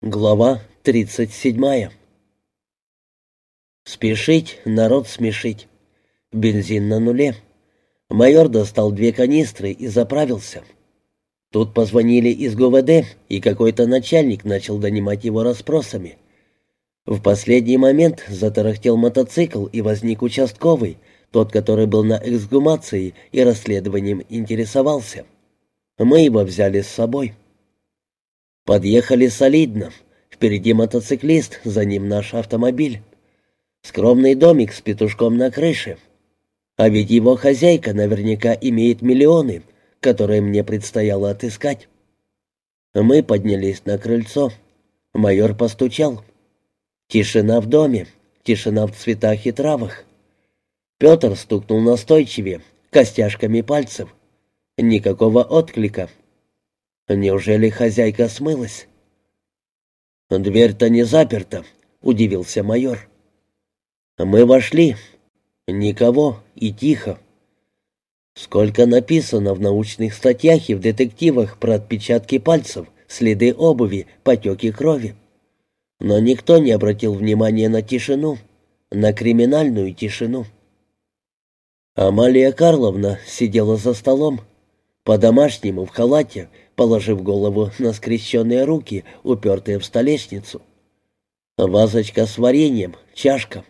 Глава 37 Спешить, народ смешить. Бензин на нуле. Майор достал две канистры и заправился. Тут позвонили из ГУВД, и какой-то начальник начал донимать его расспросами. В последний момент затарахтел мотоцикл, и возник участковый, тот, который был на эксгумации и расследованием интересовался. Мы его взяли с собой. Подъехали солидно. Впереди мотоциклист, за ним наш автомобиль. Скромный домик с петушком на крыше. А ведь его хозяйка наверняка имеет миллионы, которые мне предстояло отыскать. Мы поднялись на крыльцо. Майор постучал. Тишина в доме, тишина в цветах и травах. Петр стукнул настойчивее, костяшками пальцев. Никакого отклика. Неужели хозяйка смылась? «Дверь-то не заперта», — удивился майор. «Мы вошли. Никого и тихо. Сколько написано в научных статьях и в детективах про отпечатки пальцев, следы обуви, потеки крови. Но никто не обратил внимания на тишину, на криминальную тишину. Амалия Карловна сидела за столом, по-домашнему в халате, положив голову на скрещенные руки, упертые в столешницу. Вазочка с вареньем, чашка.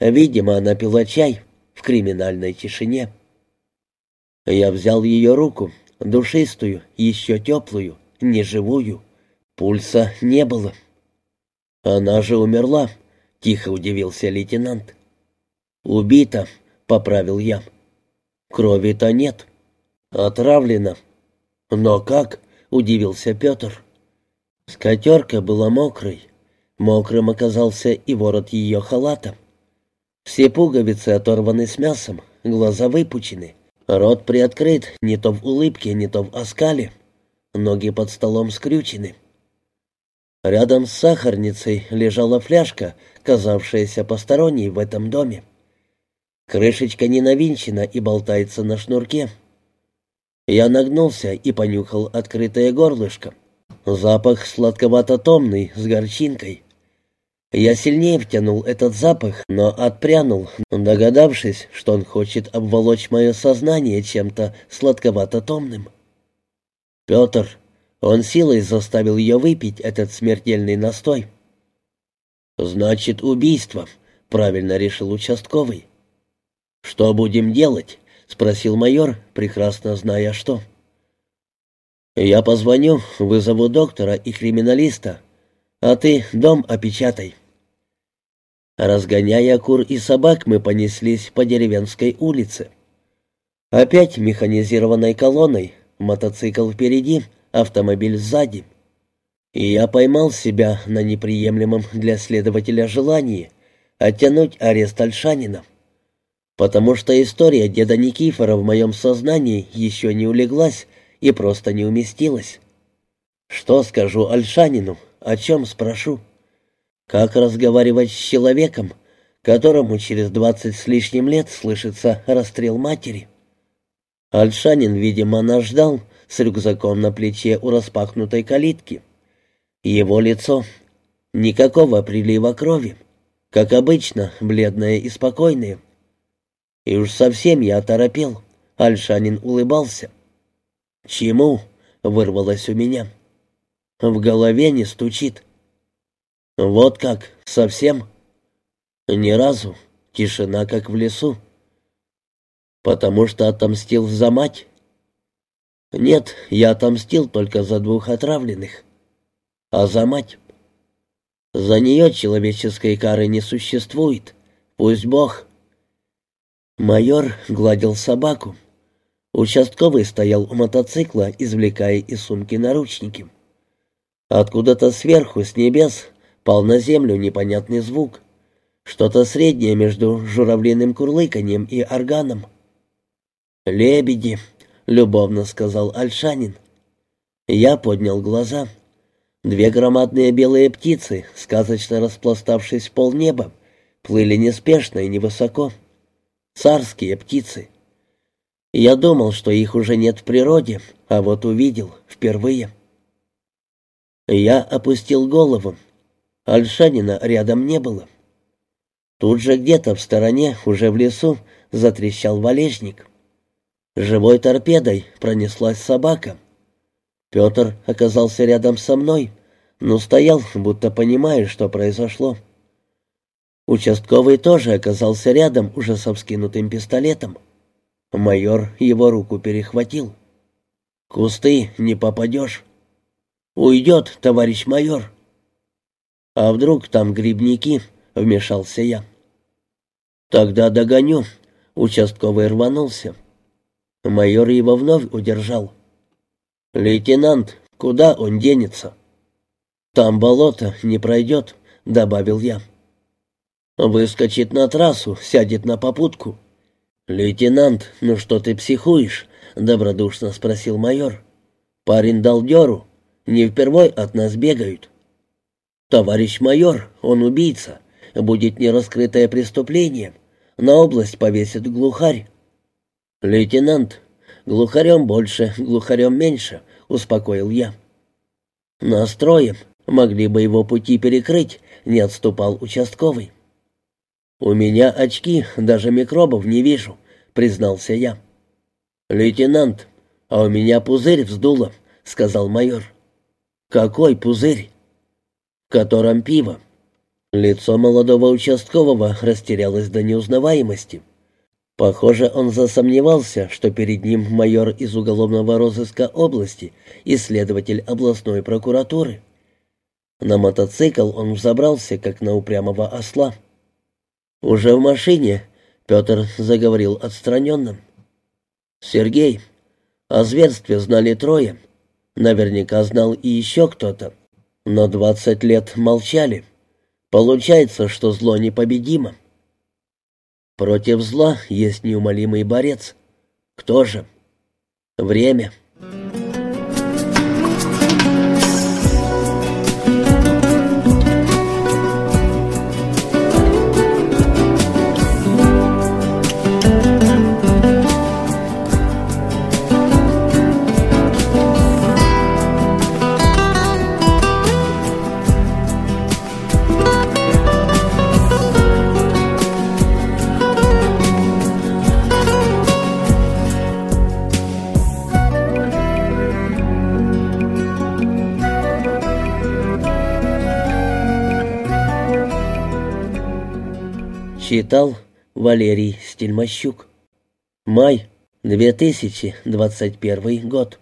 Видимо, она пила чай в криминальной тишине. Я взял ее руку, душистую, еще теплую, неживую. Пульса не было. «Она же умерла», — тихо удивился лейтенант. «Убита», — поправил я. «Крови-то нет. Отравлена. «Но как?» — удивился Петр. Скатерка была мокрой. Мокрым оказался и ворот ее халата. Все пуговицы оторваны с мясом, глаза выпучены, рот приоткрыт не то в улыбке, не то в оскале, ноги под столом скрючены. Рядом с сахарницей лежала фляжка, казавшаяся посторонней в этом доме. Крышечка не навинчена и болтается на шнурке. Я нагнулся и понюхал открытое горлышко. Запах сладковато-томный, с горчинкой. Я сильнее втянул этот запах, но отпрянул, догадавшись, что он хочет обволочь мое сознание чем-то сладковато-томным. Петр, он силой заставил ее выпить этот смертельный настой. «Значит, убийство», — правильно решил участковый. «Что будем делать?» — спросил майор, прекрасно зная что. «Я позвоню, вызову доктора и криминалиста, а ты дом опечатай». Разгоняя кур и собак, мы понеслись по деревенской улице. Опять механизированной колонной, мотоцикл впереди, автомобиль сзади. И я поймал себя на неприемлемом для следователя желании оттянуть арест Альшанина потому что история деда Никифора в моем сознании еще не улеглась и просто не уместилась. Что скажу Альшанину, о чем спрошу? Как разговаривать с человеком, которому через двадцать с лишним лет слышится расстрел матери? Альшанин, видимо, нас ждал с рюкзаком на плече у распахнутой калитки. Его лицо — никакого прилива крови, как обычно, бледное и спокойное. И уж совсем я оторопел. Альшанин улыбался. «Чему?» — вырвалось у меня. В голове не стучит. «Вот как? Совсем?» «Ни разу. Тишина, как в лесу». «Потому что отомстил за мать?» «Нет, я отомстил только за двух отравленных. А за мать?» «За нее человеческой кары не существует. Пусть Бог...» Майор гладил собаку. Участковый стоял у мотоцикла, извлекая из сумки наручники. Откуда-то сверху, с небес, пал на землю непонятный звук. Что-то среднее между журавлиным курлыканьем и органом. «Лебеди», — любовно сказал Альшанин. Я поднял глаза. Две громадные белые птицы, сказочно распластавшись в полнеба, плыли неспешно и невысоко царские птицы. Я думал, что их уже нет в природе, а вот увидел впервые. Я опустил голову. Альшанина рядом не было. Тут же где-то в стороне, уже в лесу, затрещал валежник. Живой торпедой пронеслась собака. Петр оказался рядом со мной, но стоял, будто понимая, что произошло. Участковый тоже оказался рядом, уже со вскинутым пистолетом. Майор его руку перехватил. «Кусты не попадешь». «Уйдет, товарищ майор». «А вдруг там грибники?» — вмешался я. «Тогда догоню». Участковый рванулся. Майор его вновь удержал. «Лейтенант, куда он денется?» «Там болото не пройдет», — добавил я. «Выскочит на трассу, сядет на попутку». «Лейтенант, ну что ты психуешь?» — добродушно спросил майор. «Парень дал дёру. Не впервой от нас бегают». «Товарищ майор, он убийца. Будет нераскрытое преступление. На область повесит глухарь». «Лейтенант, глухарем больше, глухарем меньше», — успокоил я. «Настроем. Могли бы его пути перекрыть», — не отступал участковый. «У меня очки, даже микробов не вижу», — признался я. «Лейтенант, а у меня пузырь вздуло», — сказал майор. «Какой пузырь?» «В котором пиво». Лицо молодого участкового растерялось до неузнаваемости. Похоже, он засомневался, что перед ним майор из уголовного розыска области и следователь областной прокуратуры. На мотоцикл он взобрался, как на упрямого осла. Уже в машине Петр заговорил отстраненным. «Сергей, о зверстве знали трое. Наверняка знал и еще кто-то. Но двадцать лет молчали. Получается, что зло непобедимо. Против зла есть неумолимый борец. Кто же? Время». Читал Валерий Стельмощук. Май 2021 год.